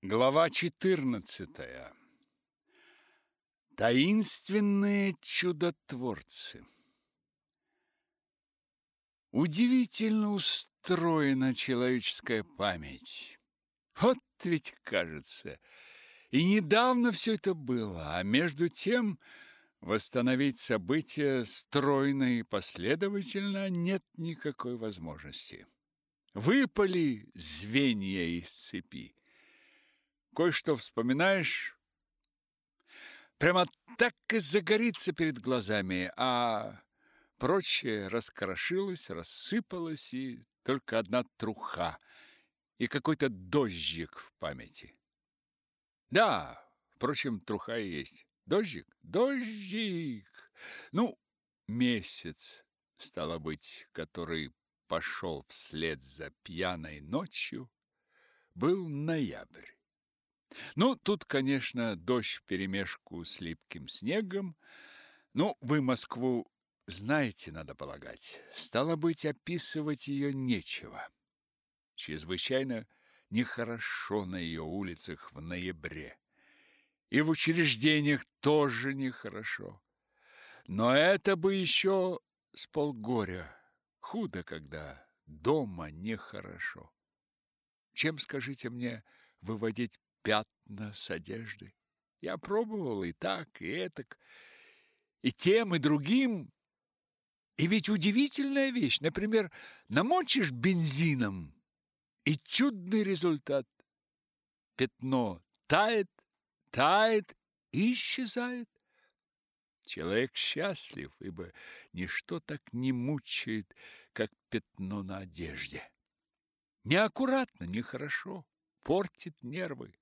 Глава 14. Таинственные чудотворцы. Удивительно устроена человеческая память. Вот ведь кажется, и недавно все это было, а между тем восстановить события стройно и последовательно нет никакой возможности. Выпали звенья из цепи кое-что вспоминаешь, прямо так и загорится перед глазами, а прочее раскрошилось, рассыпалось, и только одна труха и какой-то дождик в памяти. Да, впрочем, труха и есть. Дождик? Дождик! Ну, месяц, стало быть, который пошел вслед за пьяной ночью, был ноябрь. Ну, тут, конечно, дождь вперемешку с липким снегом. Ну, вы Москву знаете, надо полагать. Стало быть, описывать ее нечего. Чрезвычайно нехорошо на ее улицах в ноябре. И в учреждениях тоже нехорошо. Но это бы еще с полгоря. Худо, когда дома нехорошо. Чем, скажите мне, выводить пятна с одежды. Я пробовал и так, и этак, и тем, и другим. И ведь удивительная вещь, например, намочишь бензином, и чудный результат. Пятно тает, тает и исчезает. Человек счастлив, ибо ничто так не мучает, как пятно на одежде. Неаккуратно, нехорошо, портит нервы.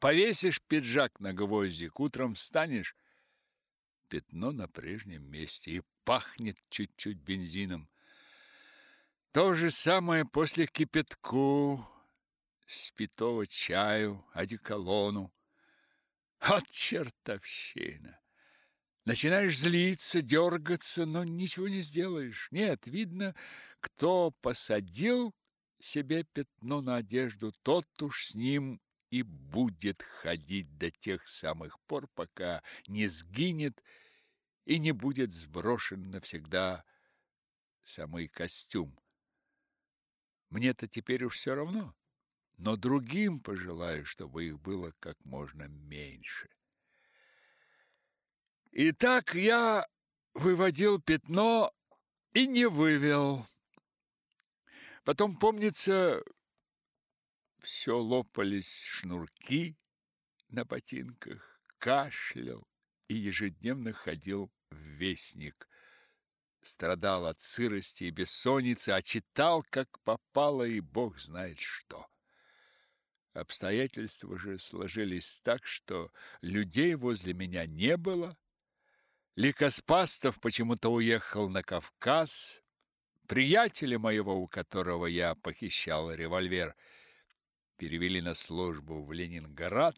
Повесишь пиджак на гвоздик, утром встанешь, пятно на прежнем месте и пахнет чуть-чуть бензином. То же самое после кипятку, спитого чаю, одеколону. От чертовщина! Начинаешь злиться, дергаться, но ничего не сделаешь. Нет, видно, кто посадил себе пятно на одежду, тот уж с ним и будет ходить до тех самых пор, пока не сгинет и не будет сброшен навсегда самый костюм. Мне-то теперь уж все равно, но другим пожелаю, чтобы их было как можно меньше. Итак, я выводил пятно и не вывел. Потом, помнится, все лопались шнурки на ботинках, кашлял и ежедневно ходил в вестник. Страдал от сырости и бессонницы, а читал, как попало, и бог знает что. Обстоятельства же сложились так, что людей возле меня не было. Ликоспастов почему-то уехал на Кавказ. Приятеля моего, у которого я похищал револьвер, — перевели на службу в Ленинград,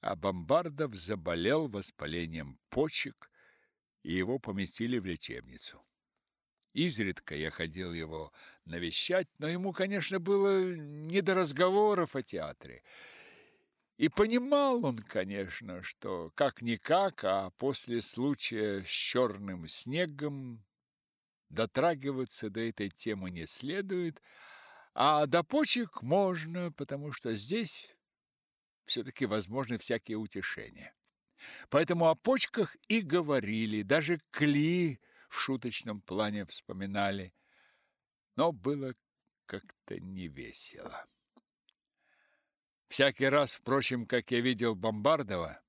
а Бомбардов заболел воспалением почек, и его поместили в лечебницу. Изредка я ходил его навещать, но ему, конечно, было не до разговоров о театре. И понимал он, конечно, что как-никак, а после случая с черным снегом дотрагиваться до этой темы не следует, а до почек можно, потому что здесь все-таки возможны всякие утешения. Поэтому о почках и говорили, даже Кли в шуточном плане вспоминали. Но было как-то невесело. Всякий раз, впрочем, как я видел Бомбардова,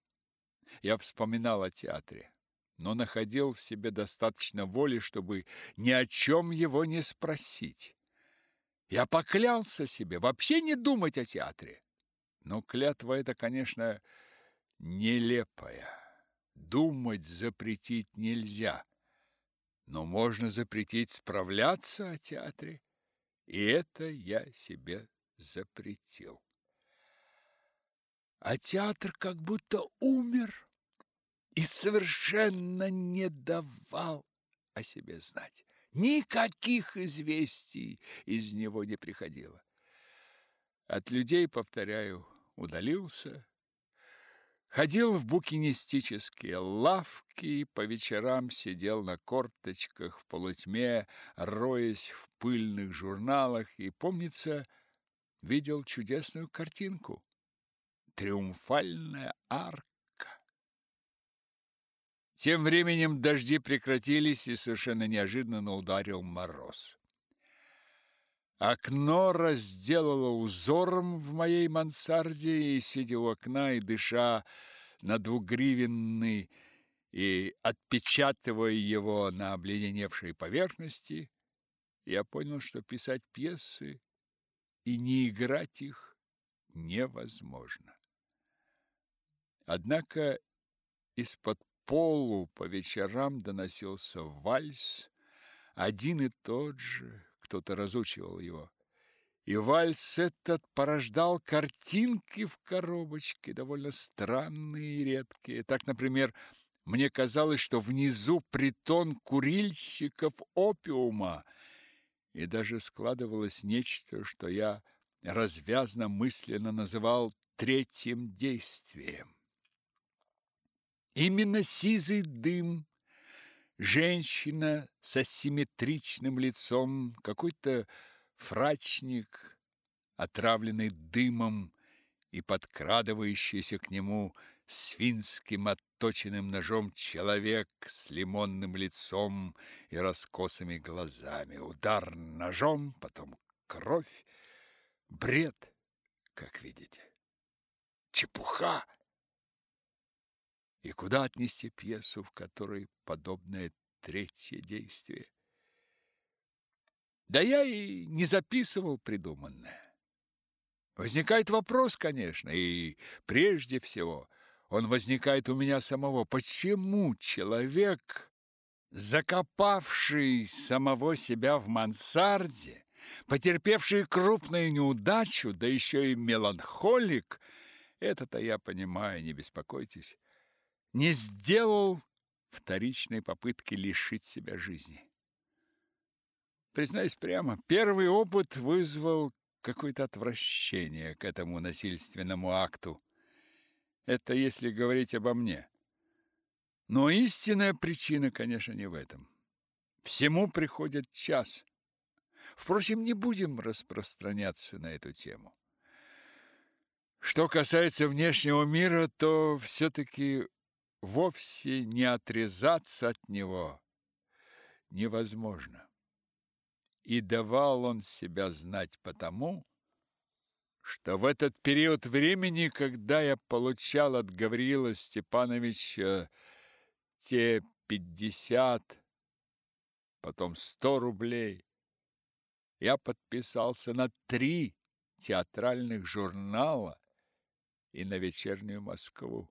я вспоминал о театре, но находил в себе достаточно воли, чтобы ни о чем его не спросить. Я поклялся себе вообще не думать о театре. Но клятва эта, конечно, нелепая. Думать запретить нельзя. Но можно запретить справляться о театре. И это я себе запретил. А театр как будто умер и совершенно не давал о себе знать. Никаких известий из него не приходило. От людей, повторяю, удалился, ходил в букинистические лавки по вечерам сидел на корточках в полутьме, роясь в пыльных журналах и, помнится, видел чудесную картинку. Триумфальная арка. Тем временем дожди прекратились, и совершенно неожиданно ударил мороз. Окно разделало узором в моей мансарде, и, сидя у окна и дыша на двугривенный и отпечатывая его на обледеневшей поверхности, я понял, что писать пьесы и не играть их невозможно. Однако из-под полу по вечерам доносился вальс, один и тот же, кто-то разучивал его. И вальс этот порождал картинки в коробочке, довольно странные и редкие. Так, например, мне казалось, что внизу притон курильщиков опиума, и даже складывалось нечто, что я развязно мысленно называл третьим действием. Именно сизый дым Женщина с асимметричным лицом, какой-то фрачник, отравленный дымом и подкрадывающийся к нему свинским отточенным ножом человек с лимонным лицом и раскосыми глазами. Удар ножом, потом кровь. Бред, как видите. Чепуха! И куда отнести пьесу, в которой подобное третье действие? Да я и не записывал придуманное. Возникает вопрос, конечно, и прежде всего он возникает у меня самого. Почему человек, закопавший самого себя в мансарде, потерпевший крупную неудачу, да еще и меланхолик, это-то я понимаю, не беспокойтесь, не сделал вторичной попытки лишить себя жизни. Признаюсь прямо, первый опыт вызвал какое-то отвращение к этому насильственному акту. Это если говорить обо мне. Но истинная причина, конечно, не в этом. Всему приходит час. Впрочем, не будем распространяться на эту тему. Что касается внешнего мира, то все-таки вовсе не отрезаться от него невозможно. И давал он себя знать потому, что в этот период времени, когда я получал от Гавриила Степановича те пятьдесят, потом сто рублей, я подписался на три театральных журнала и на вечернюю Москву.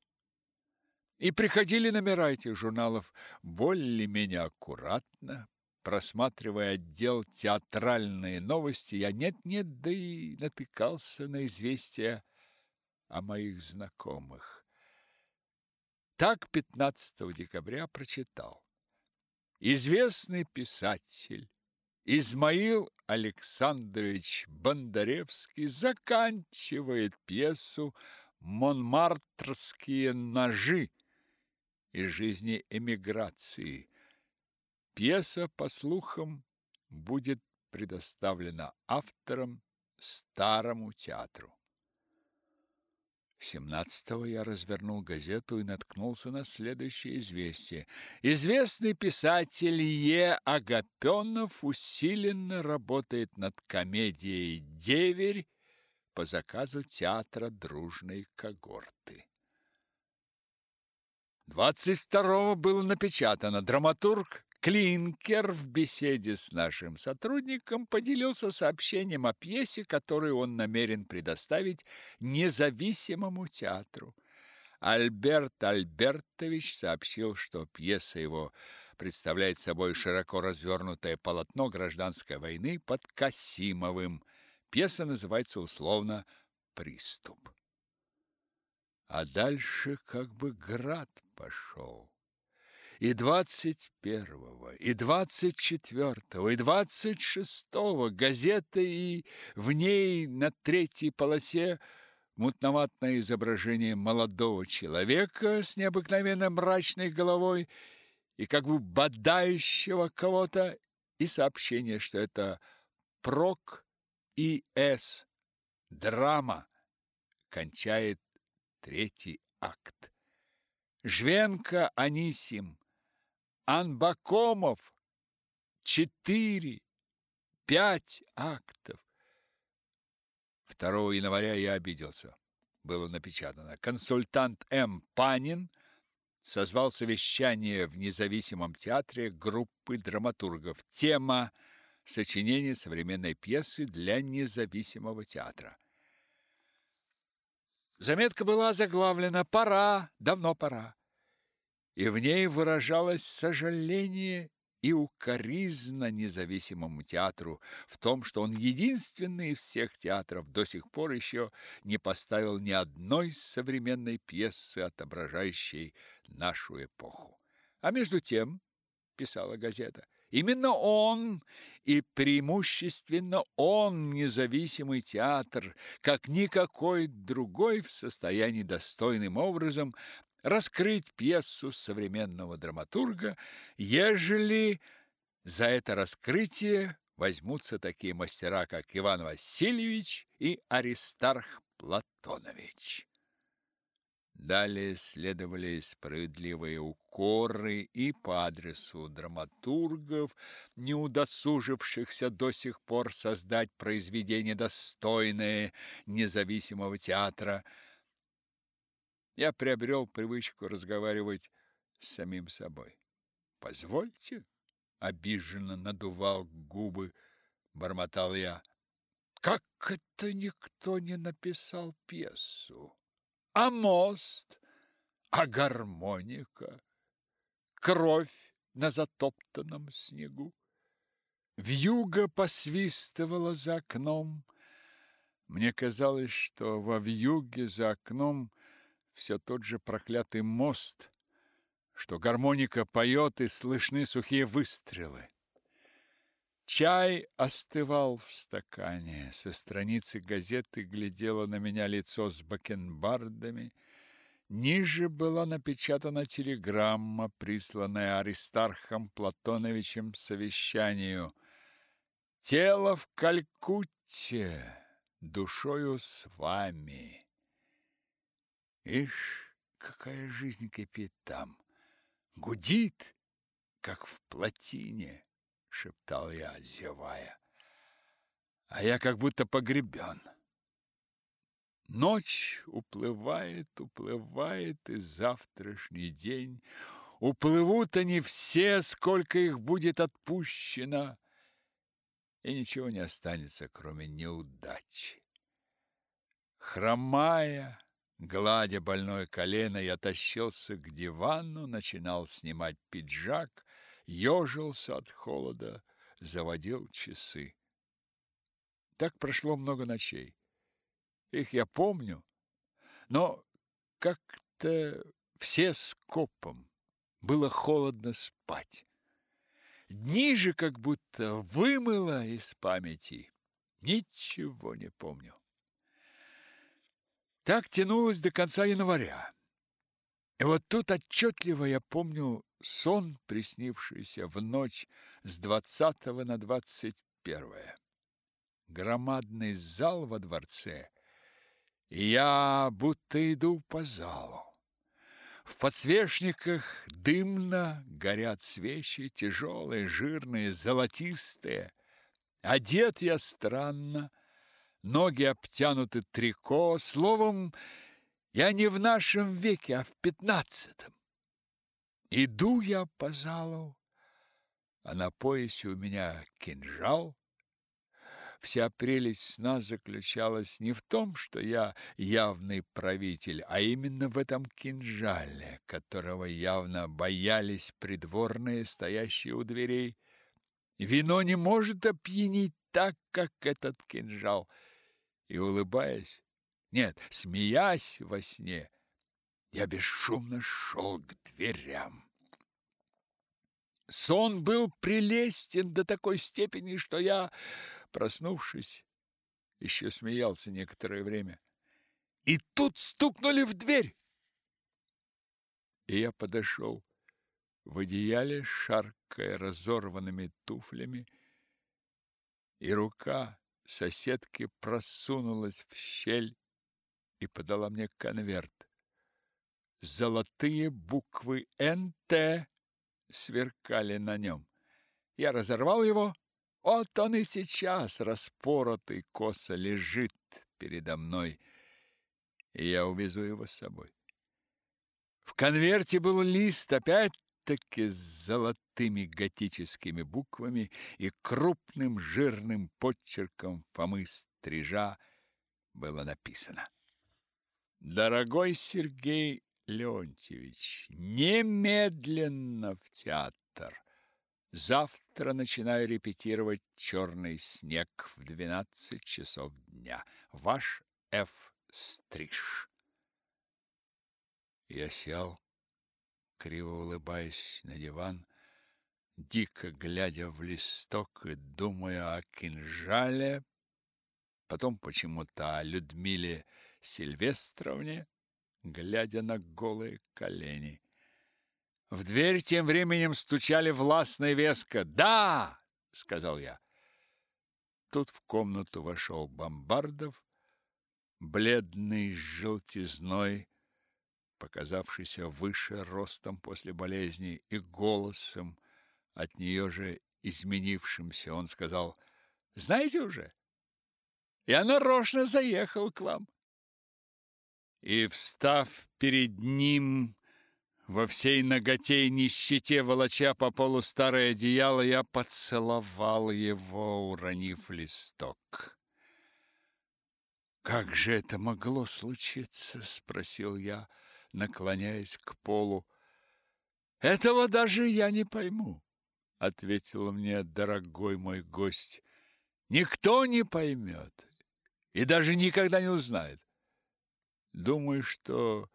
И приходили номера этих журналов более-менее аккуратно, просматривая отдел театральные новости, я нет-нет, да и натыкался на известия о моих знакомых. Так 15 декабря прочитал. Известный писатель Измаил Александрович Бондаревский заканчивает пьесу «Монмартрские ножи» из жизни эмиграции. Пьеса, по слухам, будет предоставлена автором Старому театру. 17-го я развернул газету и наткнулся на следующее известие. Известный писатель Е. Агапенов усиленно работает над комедией «Деверь» по заказу театра дружной когорты. 22-го было напечатано. Драматург Клинкер в беседе с нашим сотрудником поделился сообщением о пьесе, которую он намерен предоставить независимому театру. Альберт Альбертович сообщил, что пьеса его представляет собой широко развернутое полотно гражданской войны под Касимовым. Пьеса называется условно «Приступ». А дальше как бы град пошел. и двадцать первого, и двадцать четвертого, и двадцать шестого газета, и в ней на третьей полосе мутноватное изображение молодого человека с необыкновенно мрачной головой и как бы бодающего кого-то, и сообщение, что это Прок и С. Драма кончает третий акт. Жвенко Анисим, Анбакомов, четыре, пять актов. 2 января я обиделся. Было напечатано. Консультант М. Панин созвал совещание в независимом театре группы драматургов. Тема сочинение современной пьесы для независимого театра. Заметка была заглавлена «Пора, давно пора», и в ней выражалось сожаление и укоризна независимому театру в том, что он единственный из всех театров до сих пор еще не поставил ни одной современной пьесы, отображающей нашу эпоху. А между тем, писала газета, именно он и преимущественно он независимый театр, как никакой другой в состоянии достойным образом раскрыть пьесу современного драматурга, ежели за это раскрытие возьмутся такие мастера, как Иван Васильевич и Аристарх Платонович. Далее следовали справедливые укоры и по адресу драматургов, не удосужившихся до сих пор создать произведение достойное независимого театра, я приобрел привычку разговаривать с самим собой. «Позвольте», — обиженно надувал губы, бормотал я. «Как это никто не написал пьесу? А мост? А гармоника? Кровь на затоптанном снегу?» Вьюга посвистывала за окном. Мне казалось, что во вьюге за окном все тот же проклятый мост, что гармоника поет и слышны сухие выстрелы. Чай остывал в стакане. Со страницы газеты глядело на меня лицо с бакенбардами. Ниже была напечатана телеграмма, присланная Аристархом Платоновичем совещанию. «Тело в Калькутте, душою с вами». Ишь, какая жизнь кипит там! Гудит, как в плотине, шептал я, зевая. А я как будто погребен. Ночь уплывает, уплывает, и завтрашний день. Уплывут они все, сколько их будет отпущено, и ничего не останется, кроме неудачи. Хромая, Гладя больное колено, я тащился к дивану, начинал снимать пиджак, ежился от холода, заводил часы. Так прошло много ночей. Их я помню, но как-то все скопом. Было холодно спать. Дни же как будто вымыло из памяти. Ничего не помню. Так тянулось до конца января. И вот тут отчетливо я помню сон, приснившийся в ночь с двадцатого на двадцать первое. Громадный зал во дворце, и я будто иду по залу. В подсвечниках дымно горят свечи, тяжелые, жирные, золотистые. Одет я странно, ноги обтянуты трико, словом, я не в нашем веке, а в пятнадцатом. Иду я по залу, а на поясе у меня кинжал. Вся прелесть сна заключалась не в том, что я явный правитель, а именно в этом кинжале, которого явно боялись придворные, стоящие у дверей. Вино не может опьянить так, как этот кинжал — и, улыбаясь, нет, смеясь во сне, я бесшумно шел к дверям. Сон был прелестен до такой степени, что я, проснувшись, еще смеялся некоторое время. И тут стукнули в дверь. И я подошел в одеяле, шаркая разорванными туфлями, и рука соседки просунулась в щель и подала мне конверт. Золотые буквы «НТ» сверкали на нем. Я разорвал его. Вот он и сейчас, распоротый, косо лежит передо мной, и я увезу его с собой. В конверте был лист опять-таки с золотыми готическими буквами и крупным жирным подчерком Фомы Стрижа было написано. Дорогой Сергей Леонтьевич, немедленно в театр. Завтра начинаю репетировать «Черный снег» в двенадцать часов дня. Ваш Ф. Стриж. Я сел, криво улыбаясь на диван, дико глядя в листок и думая о кинжале, потом почему-то о Людмиле Сильвестровне, глядя на голые колени. В дверь тем временем стучали властно и веско. "Да!" сказал я. Тут в комнату вошел Бомбардов, бледный с желтизной, показавшийся выше ростом после болезни и голосом от нее же изменившимся. Он сказал: "Знаете уже, я нарочно заехал к вам" и, встав перед ним во всей наготе и нищете, волоча по полу старое одеяло, я поцеловал его, уронив листок. «Как же это могло случиться?» — спросил я, наклоняясь к полу. «Этого даже я не пойму», — ответил мне дорогой мой гость. «Никто не поймет и даже никогда не узнает. Думаю, что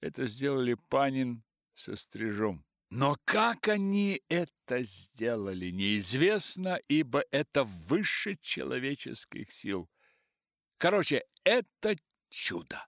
это сделали Панин со стрижом. Но как они это сделали, неизвестно, ибо это выше человеческих сил. Короче, это чудо.